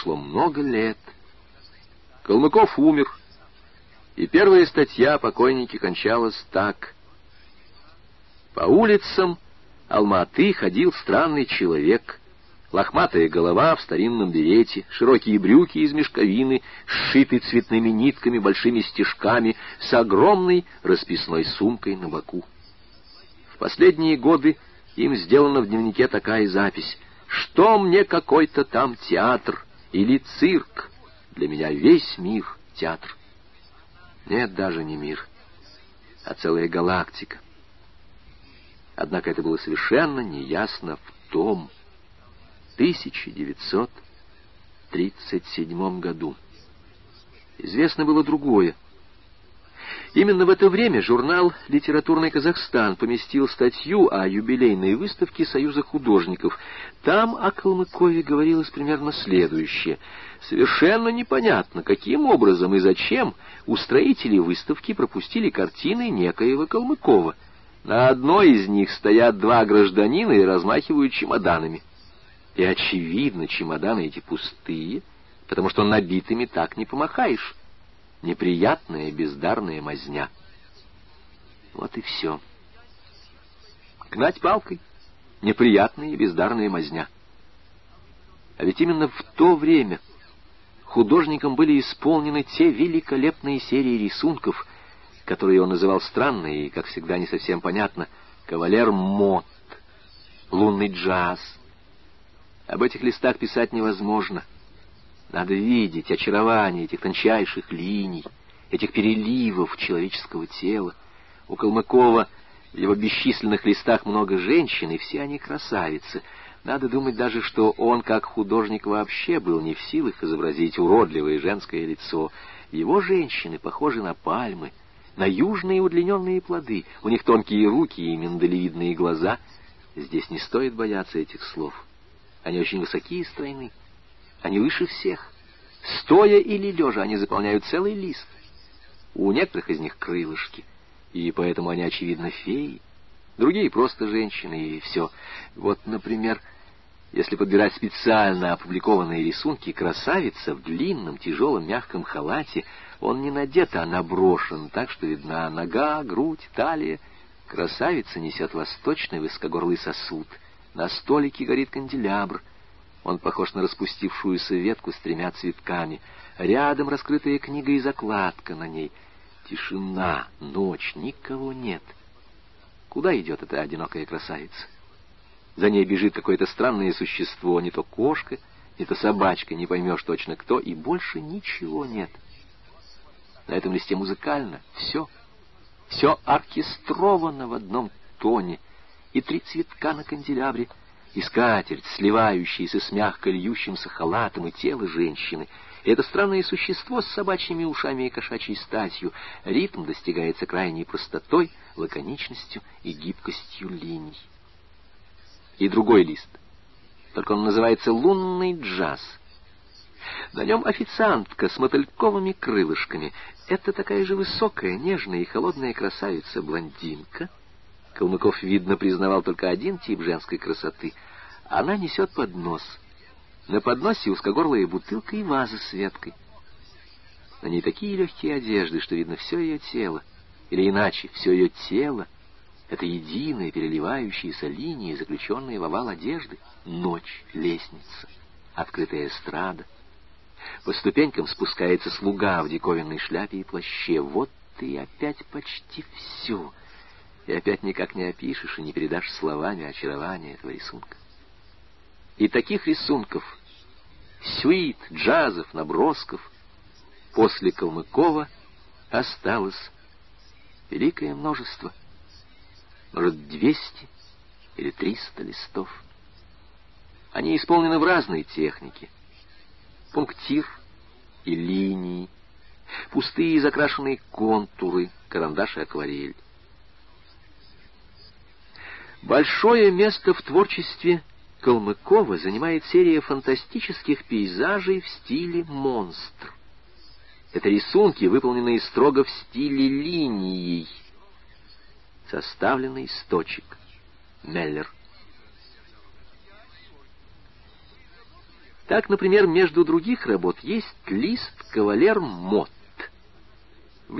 прошло много лет. Калмыков умер, и первая статья о покойнике кончалась так. По улицам Алматы ходил странный человек, лохматая голова в старинном берете, широкие брюки из мешковины, сшиты цветными нитками, большими стежками, с огромной расписной сумкой на боку. В последние годы им сделана в дневнике такая запись «Что мне какой-то там театр или цирк? Для меня весь мир — театр». Нет, даже не мир, а целая галактика. Однако это было совершенно неясно в том 1937 году. Известно было другое — Именно в это время журнал «Литературный Казахстан» поместил статью о юбилейной выставке Союза художников. Там о Калмыкове говорилось примерно следующее. Совершенно непонятно, каким образом и зачем устроители выставки пропустили картины некоего Калмыкова. На одной из них стоят два гражданина и размахивают чемоданами. И, очевидно, чемоданы эти пустые, потому что набитыми так не помахаешь неприятная бездарная мазня. Вот и все. Гнать палкой — неприятная и бездарная мазня. А ведь именно в то время художникам были исполнены те великолепные серии рисунков, которые он называл странные и, как всегда, не совсем понятно, «Кавалер Мот», «Лунный джаз». Об этих листах писать невозможно — надо видеть очарование этих тончайших линий, этих переливов человеческого тела. У Калмыкова в его бесчисленных листах много женщин, и все они красавицы. Надо думать даже, что он, как художник, вообще был не в силах изобразить уродливое женское лицо. Его женщины похожи на пальмы, на южные удлиненные плоды. У них тонкие руки и миндалевидные глаза. Здесь не стоит бояться этих слов. Они очень высокие и стройны. Они выше всех. Стоя или лежа, они заполняют целый лист. У некоторых из них крылышки, и поэтому они, очевидно, феи. Другие просто женщины, и все. Вот, например, если подбирать специально опубликованные рисунки, красавица в длинном, тяжелом, мягком халате, он не надет, а наброшен, так что видна нога, грудь, талия. Красавица несет восточный высокогорлый сосуд. На столике горит канделябр. Он похож на распустившуюся ветку с тремя цветками. Рядом раскрытая книга и закладка на ней. Тишина, ночь, никого нет. Куда идет эта одинокая красавица? За ней бежит какое-то странное существо, не то кошка, не то собачка, не поймешь точно кто, и больше ничего нет. На этом листе музыкально все. Все оркестровано в одном тоне. И три цветка на канделябре — и скатерть, сливающаяся с мягко льющимся халатом, и тело женщины. И это странное существо с собачьими ушами и кошачьей статью. Ритм достигается крайней простотой, лаконичностью и гибкостью линий. И другой лист. Только он называется «Лунный джаз». На нем официантка с мотыльковыми крылышками. Это такая же высокая, нежная и холодная красавица-блондинка — Калмыков, видно, признавал только один тип женской красоты. Она несет поднос. На подносе узкогорлая бутылка и ваза с веткой. На ней такие легкие одежды, что видно все ее тело. Или иначе, все ее тело — это единая переливающаяся линия, заключенная в овал одежды. Ночь, лестница, открытая эстрада. По ступенькам спускается слуга в диковинной шляпе и плаще. Вот и опять почти все — и опять никак не опишешь и не передашь словами очарование этого рисунка. И таких рисунков, сюит, джазов, набросков, после Калмыкова осталось великое множество, может, двести или триста листов. Они исполнены в разной технике. Пунктир и линии, пустые закрашенные контуры, карандаш и акварель. Большое место в творчестве Калмыкова занимает серия фантастических пейзажей в стиле монстр. Это рисунки, выполненные строго в стиле линией, составленный из точек. Меллер. Так, например, между других работ есть лист «Кавалер Мот».